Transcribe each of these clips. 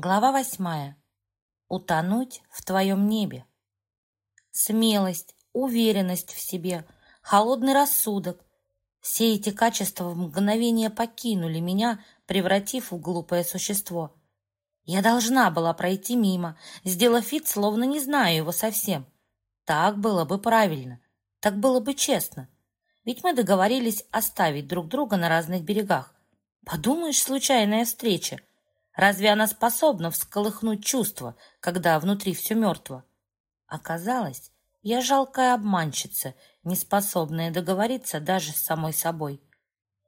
Глава восьмая. Утонуть в твоем небе. Смелость, уверенность в себе, холодный рассудок. Все эти качества в мгновение покинули меня, превратив в глупое существо. Я должна была пройти мимо, сделав вид, словно не знаю его совсем. Так было бы правильно, так было бы честно. Ведь мы договорились оставить друг друга на разных берегах. Подумаешь, случайная встреча — Разве она способна всколыхнуть чувства, когда внутри все мертво? Оказалось, я жалкая обманщица, не способная договориться даже с самой собой.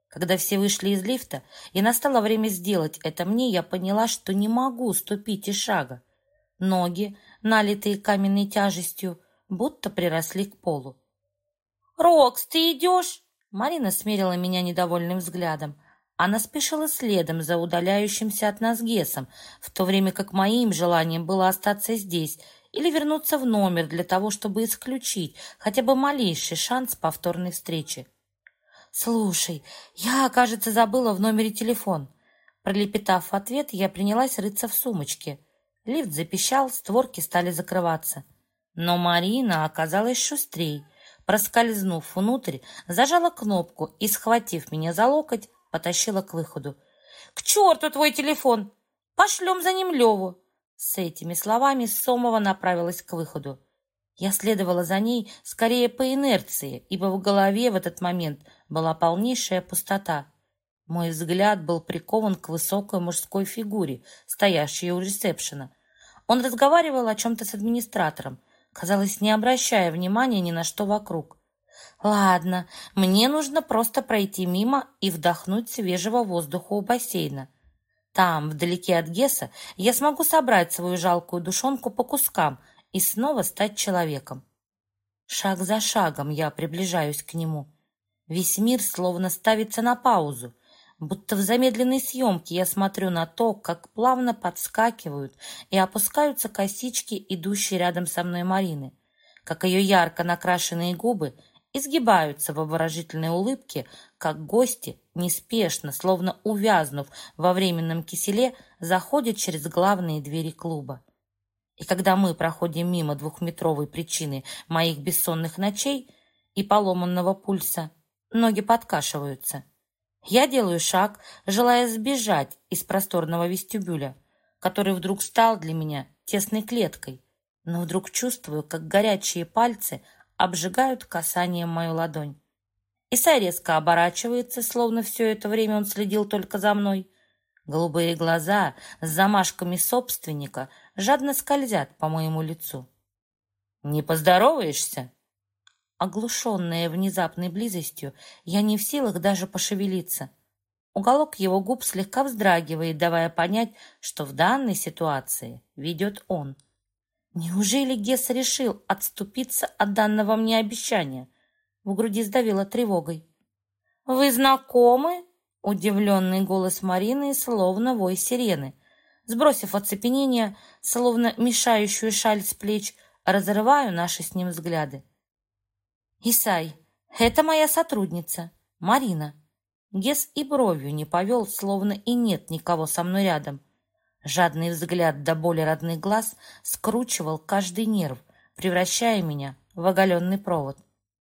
Когда все вышли из лифта, и настало время сделать это мне, я поняла, что не могу ступить и шага. Ноги, налитые каменной тяжестью, будто приросли к полу. «Рокс, ты идешь?» Марина смерила меня недовольным взглядом. Она спешила следом за удаляющимся от нас Гесом, в то время как моим желанием было остаться здесь или вернуться в номер для того, чтобы исключить хотя бы малейший шанс повторной встречи. «Слушай, я, кажется, забыла в номере телефон». Пролепетав ответ, я принялась рыться в сумочке. Лифт запищал, створки стали закрываться. Но Марина оказалась шустрей. Проскользнув внутрь, зажала кнопку и, схватив меня за локоть, потащила к выходу. «К черту твой телефон! Пошлем за ним Леву!» С этими словами Сомова направилась к выходу. Я следовала за ней скорее по инерции, ибо в голове в этот момент была полнейшая пустота. Мой взгляд был прикован к высокой мужской фигуре, стоящей у ресепшена. Он разговаривал о чем-то с администратором, казалось, не обращая внимания ни на что вокруг. Ладно, мне нужно просто пройти мимо и вдохнуть свежего воздуха у бассейна. Там, вдалеке от Геса, я смогу собрать свою жалкую душонку по кускам и снова стать человеком. Шаг за шагом я приближаюсь к нему. Весь мир словно ставится на паузу. Будто в замедленной съемке я смотрю на то, как плавно подскакивают и опускаются косички, идущие рядом со мной Марины, как ее ярко накрашенные губы – изгибаются в обворожительной улыбке, как гости, неспешно, словно увязнув во временном киселе, заходят через главные двери клуба. И когда мы проходим мимо двухметровой причины моих бессонных ночей и поломанного пульса, ноги подкашиваются. Я делаю шаг, желая сбежать из просторного вестибюля, который вдруг стал для меня тесной клеткой, но вдруг чувствую, как горячие пальцы – обжигают касанием мою ладонь. Исай резко оборачивается, словно все это время он следил только за мной. Голубые глаза с замашками собственника жадно скользят по моему лицу. «Не поздороваешься?» Оглушенная внезапной близостью, я не в силах даже пошевелиться. Уголок его губ слегка вздрагивает, давая понять, что в данной ситуации ведет он — Неужели Гес решил отступиться от данного мне обещания? В груди сдавило тревогой. «Вы знакомы?» Удивленный голос Марины, словно вой сирены. Сбросив оцепенение, словно мешающую шаль с плеч, разрываю наши с ним взгляды. «Исай, это моя сотрудница, Марина». Гес и бровью не повел, словно и нет никого со мной рядом. Жадный взгляд до боли родных глаз скручивал каждый нерв, превращая меня в оголенный провод.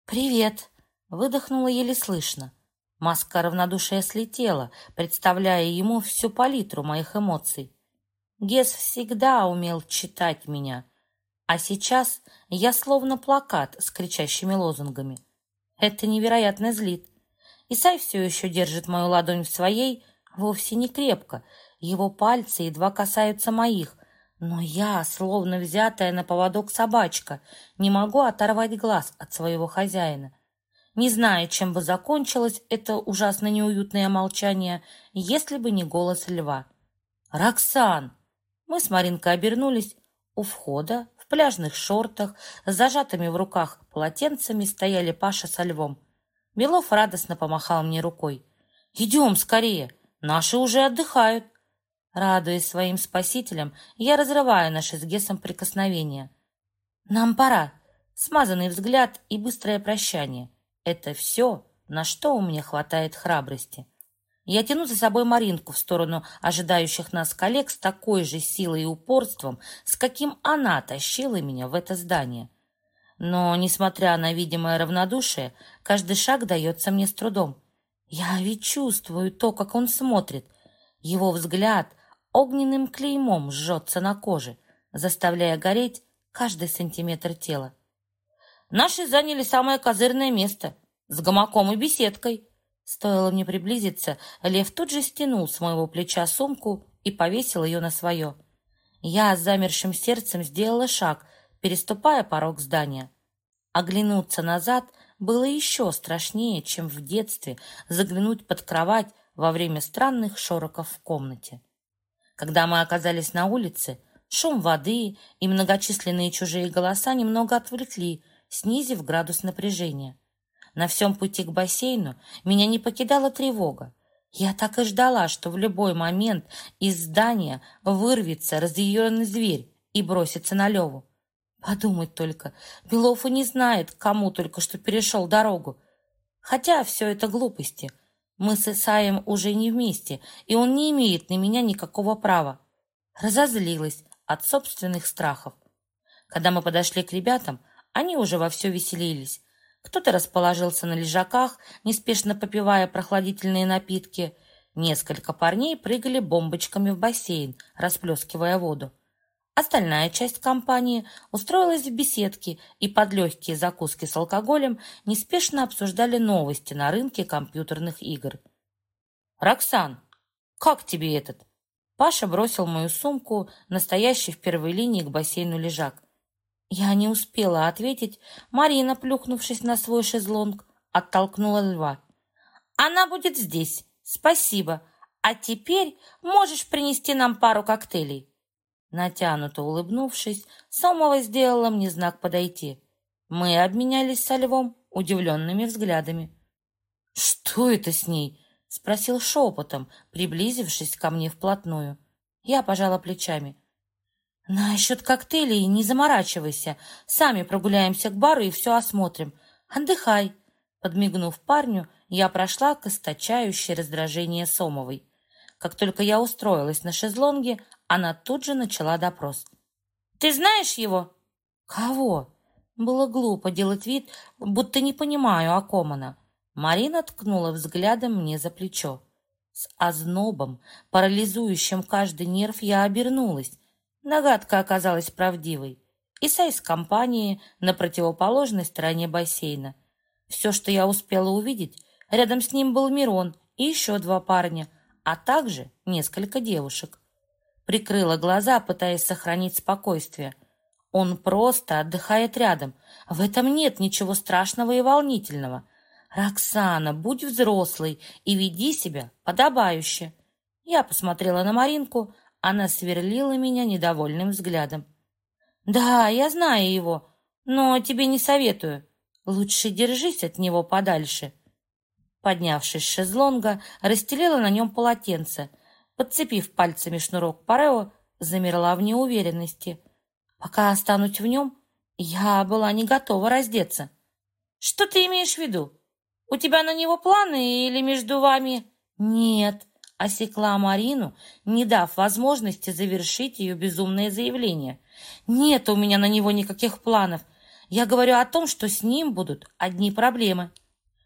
«Привет!» — выдохнула еле слышно. Маска равнодушия слетела, представляя ему всю палитру моих эмоций. Гес всегда умел читать меня, а сейчас я словно плакат с кричащими лозунгами. Это невероятно злит. Исай все еще держит мою ладонь в своей, вовсе не крепко, его пальцы едва касаются моих, но я, словно взятая на поводок собачка, не могу оторвать глаз от своего хозяина. Не знаю, чем бы закончилось это ужасно неуютное молчание, если бы не голос льва. «Роксан!» Мы с Маринкой обернулись. У входа, в пляжных шортах, с зажатыми в руках полотенцами стояли Паша со львом. Белов радостно помахал мне рукой. «Идем скорее, наши уже отдыхают». Радуясь своим спасителям, я разрываю наши с Гесом прикосновения. Нам пора. Смазанный взгляд и быстрое прощание. Это все, на что у меня хватает храбрости. Я тяну за собой Маринку в сторону ожидающих нас коллег с такой же силой и упорством, с каким она тащила меня в это здание. Но, несмотря на видимое равнодушие, каждый шаг дается мне с трудом. Я ведь чувствую то, как он смотрит. Его взгляд огненным клеймом жжется на коже, заставляя гореть каждый сантиметр тела. Наши заняли самое козырное место с гамаком и беседкой. Стоило мне приблизиться, Лев тут же стянул с моего плеча сумку и повесил ее на свое. Я с замершим сердцем сделала шаг, переступая порог здания. Оглянуться назад было еще страшнее, чем в детстве заглянуть под кровать во время странных шороков в комнате. Когда мы оказались на улице, шум воды и многочисленные чужие голоса немного отвлекли, снизив градус напряжения. На всем пути к бассейну меня не покидала тревога. Я так и ждала, что в любой момент из здания вырвется разъяренный зверь и бросится на Леву. Подумать только, Белов и не знает, кому только что перешел дорогу. Хотя все это глупости. Мы с Исаем уже не вместе, и он не имеет на меня никакого права. Разозлилась от собственных страхов. Когда мы подошли к ребятам, они уже вовсю веселились. Кто-то расположился на лежаках, неспешно попивая прохладительные напитки. Несколько парней прыгали бомбочками в бассейн, расплескивая воду. Остальная часть компании устроилась в беседке и под легкие закуски с алкоголем неспешно обсуждали новости на рынке компьютерных игр. «Роксан, как тебе этот?» Паша бросил мою сумку, настоящий в первой линии к бассейну лежак. Я не успела ответить. Марина, плюхнувшись на свой шезлонг, оттолкнула льва. «Она будет здесь. Спасибо. А теперь можешь принести нам пару коктейлей». Натянуто улыбнувшись, Сомова сделала мне знак подойти. Мы обменялись со львом удивленными взглядами. «Что это с ней?» — спросил шепотом, приблизившись ко мне вплотную. Я пожала плечами. «Насчет коктейлей не заморачивайся. Сами прогуляемся к бару и все осмотрим. Отдыхай». Подмигнув парню, я прошла к источающей раздражение Сомовой. Как только я устроилась на шезлонге, она тут же начала допрос. «Ты знаешь его?» «Кого?» Было глупо делать вид, будто не понимаю, о ком она. Марина ткнула взглядом мне за плечо. С ознобом, парализующим каждый нерв, я обернулась. Догадка оказалась правдивой. Исай с компанией на противоположной стороне бассейна. Все, что я успела увидеть, рядом с ним был Мирон и еще два парня, а также несколько девушек прикрыла глаза, пытаясь сохранить спокойствие. Он просто отдыхает рядом. В этом нет ничего страшного и волнительного. «Роксана, будь взрослой и веди себя подобающе». Я посмотрела на Маринку, она сверлила меня недовольным взглядом. «Да, я знаю его, но тебе не советую. Лучше держись от него подальше». Поднявшись с шезлонга, расстелила на нем полотенце – подцепив пальцами шнурок парео, замерла в неуверенности. Пока останусь в нем, я была не готова раздеться. «Что ты имеешь в виду? У тебя на него планы или между вами...» «Нет», — осекла Марину, не дав возможности завершить ее безумное заявление. «Нет у меня на него никаких планов. Я говорю о том, что с ним будут одни проблемы».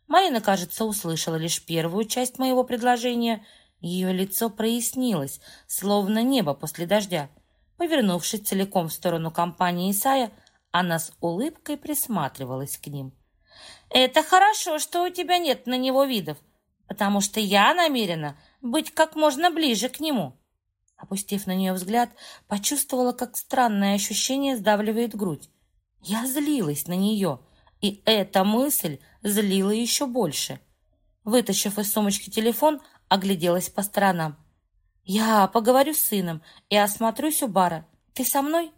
Марина, кажется, услышала лишь первую часть моего предложения — ее лицо прояснилось, словно небо после дождя. Повернувшись целиком в сторону компании Исая, она с улыбкой присматривалась к ним. «Это хорошо, что у тебя нет на него видов, потому что я намерена быть как можно ближе к нему». Опустив на нее взгляд, почувствовала, как странное ощущение сдавливает грудь. Я злилась на нее, и эта мысль злила еще больше. Вытащив из сумочки телефон, огляделась по сторонам. «Я поговорю с сыном и осмотрюсь у бара. Ты со мной?»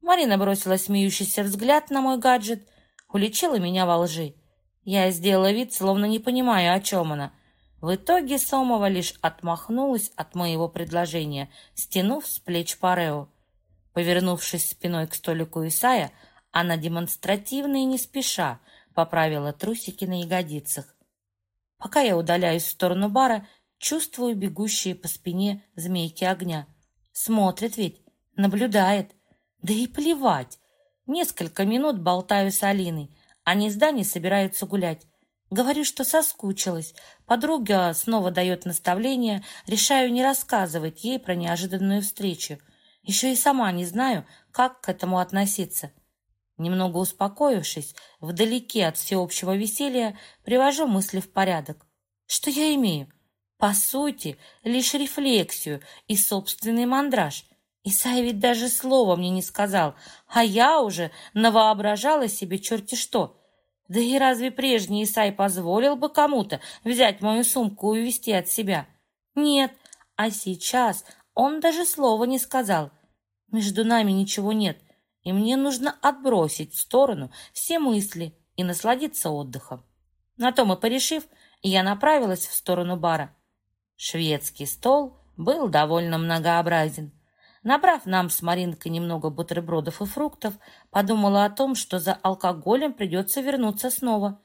Марина бросила смеющийся взгляд на мой гаджет, уличила меня во лжи. Я сделала вид, словно не понимаю, о чем она. В итоге Сомова лишь отмахнулась от моего предложения, стянув с плеч парео. Повернувшись спиной к столику Исая, она демонстративно и не спеша поправила трусики на ягодицах. Пока я удаляюсь в сторону бара, чувствую бегущие по спине змейки огня. Смотрит ведь, наблюдает. Да и плевать. Несколько минут болтаю с Алиной. Они с Даней собираются гулять. Говорю, что соскучилась. Подруга снова дает наставление. Решаю не рассказывать ей про неожиданную встречу. Еще и сама не знаю, как к этому относиться. Немного успокоившись, вдалеке от всеобщего веселья, привожу мысли в порядок. Что я имею? По сути, лишь рефлексию и собственный мандраж. Исай ведь даже слова мне не сказал, а я уже навоображала себе черти что. Да и разве прежний Исай позволил бы кому-то взять мою сумку и увезти от себя? Нет, а сейчас он даже слова не сказал. Между нами ничего нет, и мне нужно отбросить в сторону все мысли и насладиться отдыхом. На то мы порешив, я направилась в сторону бара. Шведский стол был довольно многообразен. Набрав нам с Маринкой немного бутербродов и фруктов, подумала о том, что за алкоголем придется вернуться снова.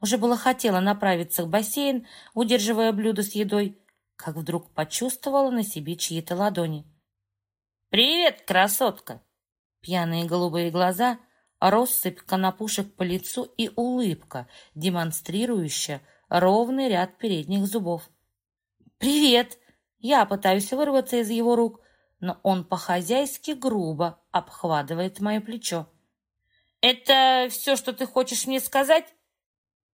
Уже было хотела направиться к бассейн, удерживая блюдо с едой, как вдруг почувствовала на себе чьи-то ладони. «Привет, красотка!» Пьяные голубые глаза, россыпь конопушек по лицу и улыбка, демонстрирующая ровный ряд передних зубов. «Привет!» Я пытаюсь вырваться из его рук, но он по-хозяйски грубо обхватывает мое плечо. «Это все, что ты хочешь мне сказать?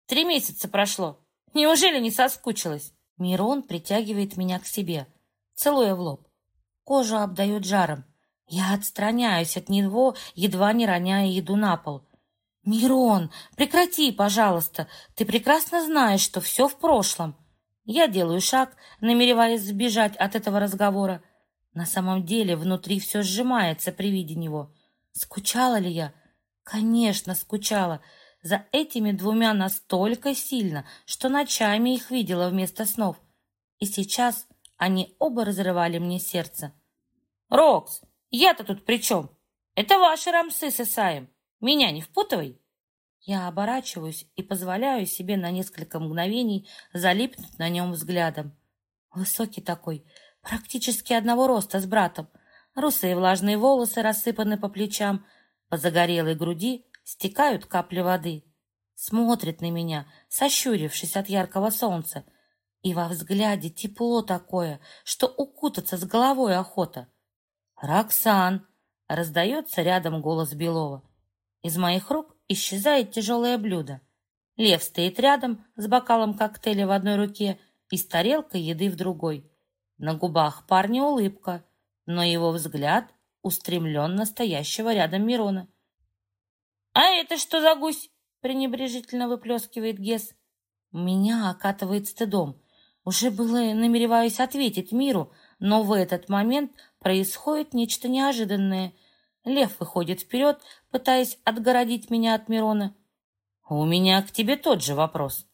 Три месяца прошло. Неужели не соскучилась?» Мирон притягивает меня к себе, целуя в лоб. Кожу обдает жаром. Я отстраняюсь от него, едва не роняя еду на пол. «Мирон, прекрати, пожалуйста. Ты прекрасно знаешь, что все в прошлом». Я делаю шаг, намереваясь сбежать от этого разговора, на самом деле внутри все сжимается при виде него. Скучала ли я? Конечно, скучала. За этими двумя настолько сильно, что ночами их видела вместо снов. И сейчас они оба разрывали мне сердце. «Рокс, я-то тут при чем? Это ваши рамсы с Исаем. Меня не впутывай!» Я оборачиваюсь и позволяю себе на несколько мгновений залипнуть на нем взглядом. Высокий такой, практически одного роста с братом. Русые влажные волосы рассыпаны по плечам, по загорелой груди стекают капли воды. Смотрит на меня, сощурившись от яркого солнца, и во взгляде тепло такое, что укутаться с головой охота. «Роксан!» — раздается рядом голос Белова. Из моих рук исчезает тяжелое блюдо. Лев стоит рядом с бокалом коктейля в одной руке и с тарелкой еды в другой. На губах парня улыбка, но его взгляд устремлен на стоящего рядом Мирона. «А это что за гусь?» — пренебрежительно выплескивает Гес. Меня окатывает стыдом. Уже было намереваюсь ответить миру, но в этот момент происходит нечто неожиданное. Лев выходит вперед, пытаясь отгородить меня от Мирона. «У меня к тебе тот же вопрос.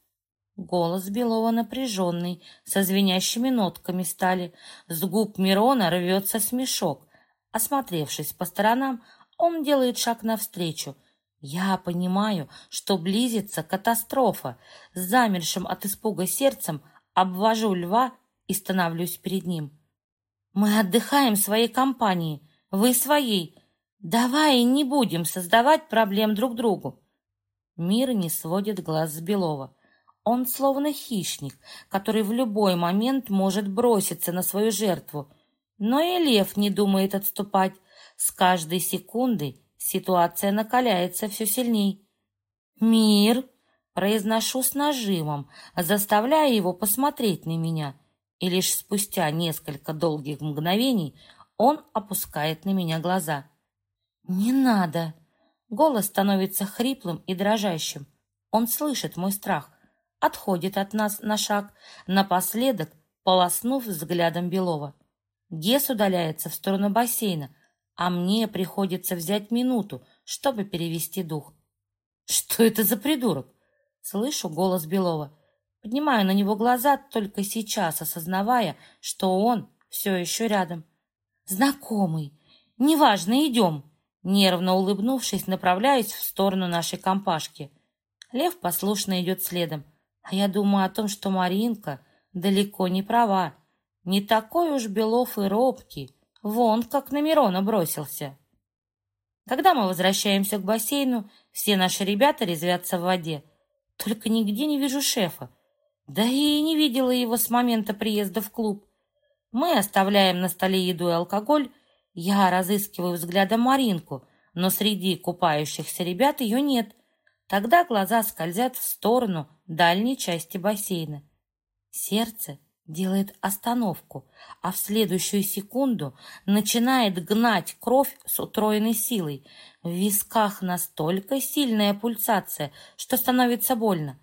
Голос Белова напряженный, со звенящими нотками стали. С губ Мирона рвется смешок. Осмотревшись по сторонам, он делает шаг навстречу. Я понимаю, что близится катастрофа. С замершим от испуга сердцем обвожу льва и становлюсь перед ним. Мы отдыхаем своей компании, вы своей. Давай не будем создавать проблем друг другу. Мир не сводит глаз с Белова. Он словно хищник, который в любой момент может броситься на свою жертву. Но и лев не думает отступать. С каждой секундой ситуация накаляется все сильней. «Мир!» — произношу с нажимом, заставляя его посмотреть на меня. И лишь спустя несколько долгих мгновений он опускает на меня глаза. «Не надо!» Голос становится хриплым и дрожащим. Он слышит мой страх отходит от нас на шаг, напоследок полоснув взглядом Белова. Гес удаляется в сторону бассейна, а мне приходится взять минуту, чтобы перевести дух. «Что это за придурок?» Слышу голос Белова. Поднимаю на него глаза, только сейчас осознавая, что он все еще рядом. «Знакомый. Неважно, идем». Нервно улыбнувшись, направляюсь в сторону нашей компашки. Лев послушно идет следом. А я думаю о том, что Маринка далеко не права. Не такой уж Белов и робкий, вон как на Мирона бросился. Когда мы возвращаемся к бассейну, все наши ребята резвятся в воде. Только нигде не вижу шефа. Да и не видела его с момента приезда в клуб. Мы оставляем на столе еду и алкоголь. Я разыскиваю взглядом Маринку, но среди купающихся ребят ее нет. Тогда глаза скользят в сторону дальней части бассейна. Сердце делает остановку, а в следующую секунду начинает гнать кровь с утроенной силой. В висках настолько сильная пульсация, что становится больно.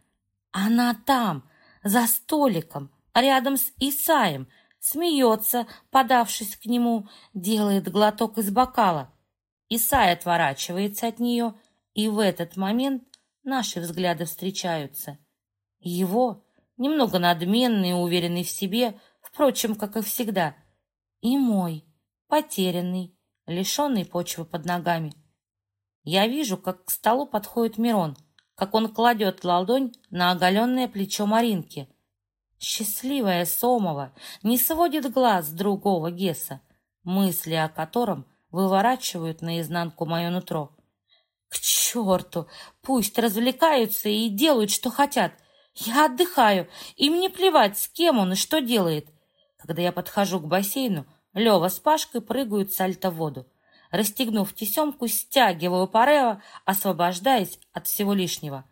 Она там, за столиком, рядом с Исаем, смеется, подавшись к нему, делает глоток из бокала. Исай отворачивается от нее, и в этот момент наши взгляды встречаются. Его немного надменный и уверенный в себе, впрочем, как и всегда, и мой, потерянный, лишенный почвы под ногами. Я вижу, как к столу подходит Мирон, как он кладет ладонь на оголенное плечо Маринки. Счастливая Сомова не сводит глаз другого Геса, мысли о котором выворачивают наизнанку мое нутро. К черту! Пусть развлекаются и делают, что хотят. Я отдыхаю, им не плевать, с кем он и что делает. Когда я подхожу к бассейну, Лева с Пашкой прыгают сальто в воду. Расстегнув тесемку, стягиваю парео, освобождаясь от всего лишнего.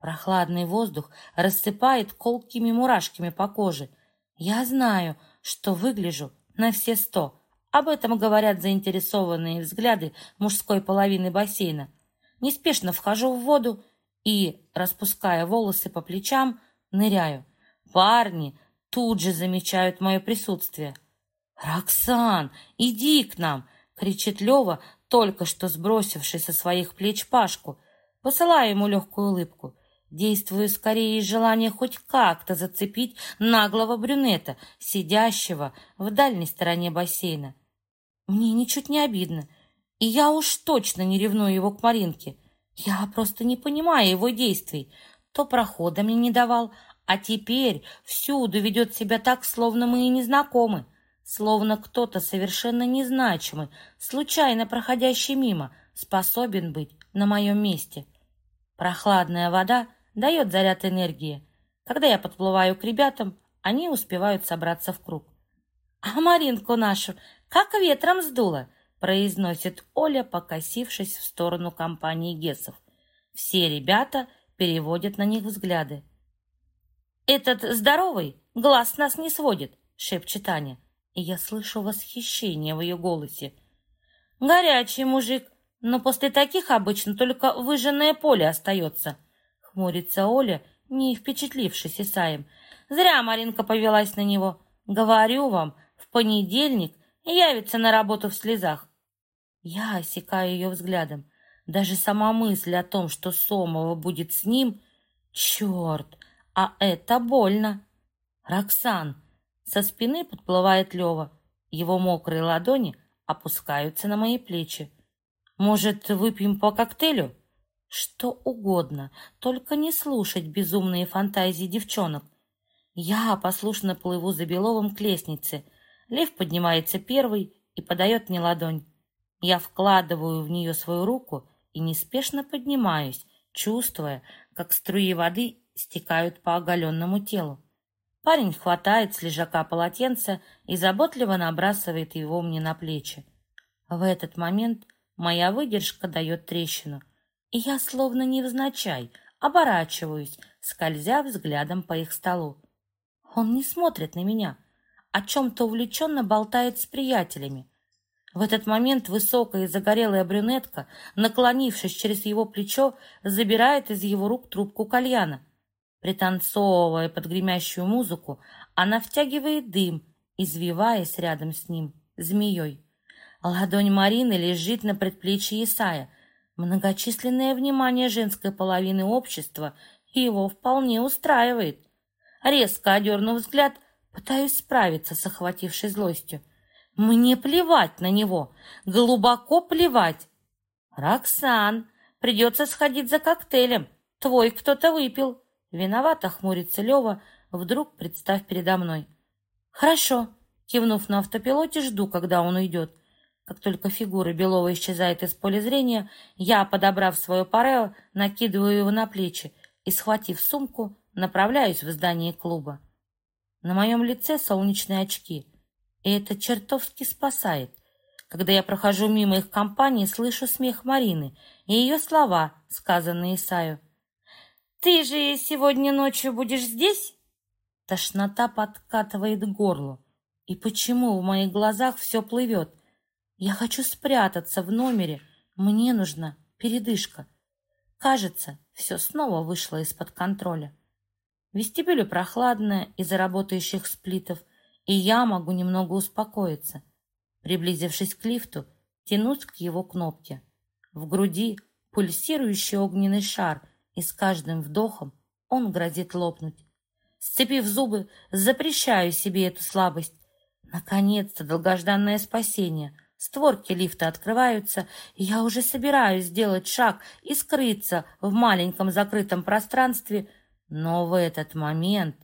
Прохладный воздух рассыпает колкими мурашками по коже. Я знаю, что выгляжу на все сто. Об этом говорят заинтересованные взгляды мужской половины бассейна. Неспешно вхожу в воду и, распуская волосы по плечам, ныряю. Парни тут же замечают мое присутствие. «Роксан, иди к нам!» — кричит Лева, только что сбросивший со своих плеч Пашку. Посылаю ему легкую улыбку. Действую скорее из желания хоть как-то зацепить наглого брюнета, сидящего в дальней стороне бассейна. Мне ничуть не обидно, и я уж точно не ревную его к Маринке. Я просто не понимаю его действий. То прохода мне не давал, а теперь всюду ведет себя так, словно мы и не знакомы. Словно кто-то совершенно незначимый, случайно проходящий мимо, способен быть на моем месте. Прохладная вода дает заряд энергии. Когда я подплываю к ребятам, они успевают собраться в круг. «А Маринку нашу как ветром сдуло!» произносит Оля, покосившись в сторону компании Гесов. Все ребята переводят на них взгляды. «Этот здоровый глаз нас не сводит», — шепчет Аня, и я слышу восхищение в ее голосе. «Горячий мужик, но после таких обычно только выжженное поле остается», — хмурится Оля, не впечатлившись Исаем. «Зря Маринка повелась на него. Говорю вам, в понедельник явится на работу в слезах. Я осекаю ее взглядом. Даже сама мысль о том, что Сомова будет с ним... Черт, а это больно. Роксан. Со спины подплывает Лева. Его мокрые ладони опускаются на мои плечи. Может, выпьем по коктейлю? Что угодно, только не слушать безумные фантазии девчонок. Я послушно плыву за Беловым к лестнице. Лев поднимается первый и подает мне ладонь. Я вкладываю в нее свою руку и неспешно поднимаюсь, чувствуя, как струи воды стекают по оголенному телу. Парень хватает с лежака полотенца и заботливо набрасывает его мне на плечи. В этот момент моя выдержка дает трещину, и я словно невзначай оборачиваюсь, скользя взглядом по их столу. Он не смотрит на меня, о чем-то увлеченно болтает с приятелями, в этот момент высокая и загорелая брюнетка, наклонившись через его плечо, забирает из его рук трубку кальяна. Пританцовывая под гремящую музыку, она втягивает дым, извиваясь рядом с ним, змеей. Ладонь Марины лежит на предплечье Исая. Многочисленное внимание женской половины общества его вполне устраивает. Резко одернув взгляд, пытаюсь справиться с охватившей злостью. Мне плевать на него, глубоко плевать. Роксан, придется сходить за коктейлем. Твой кто-то выпил. Виновато хмурится Лева, вдруг представь передо мной. «Хорошо», — кивнув на автопилоте, жду, когда он уйдет. Как только фигура Белова исчезает из поля зрения, я, подобрав свое парео, накидываю его на плечи и, схватив сумку, направляюсь в здание клуба. На моем лице солнечные очки, и это чертовски спасает. Когда я прохожу мимо их компании, слышу смех Марины и ее слова, сказанные Исаю. «Ты же сегодня ночью будешь здесь?» Тошнота подкатывает к горлу. И почему в моих глазах все плывет? Я хочу спрятаться в номере. Мне нужна передышка. Кажется, все снова вышло из-под контроля. В вестибюле из-за работающих сплитов, и я могу немного успокоиться. Приблизившись к лифту, тянусь к его кнопке. В груди пульсирующий огненный шар, и с каждым вдохом он грозит лопнуть. Сцепив зубы, запрещаю себе эту слабость. Наконец-то долгожданное спасение. Створки лифта открываются, и я уже собираюсь сделать шаг и скрыться в маленьком закрытом пространстве, но в этот момент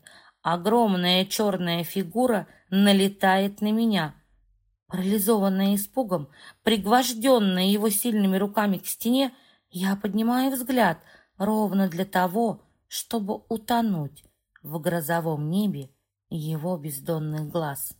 огромная черная фигура налетает на меня. Парализованная испугом, пригвожденная его сильными руками к стене, я поднимаю взгляд ровно для того, чтобы утонуть в грозовом небе его бездонных глаз.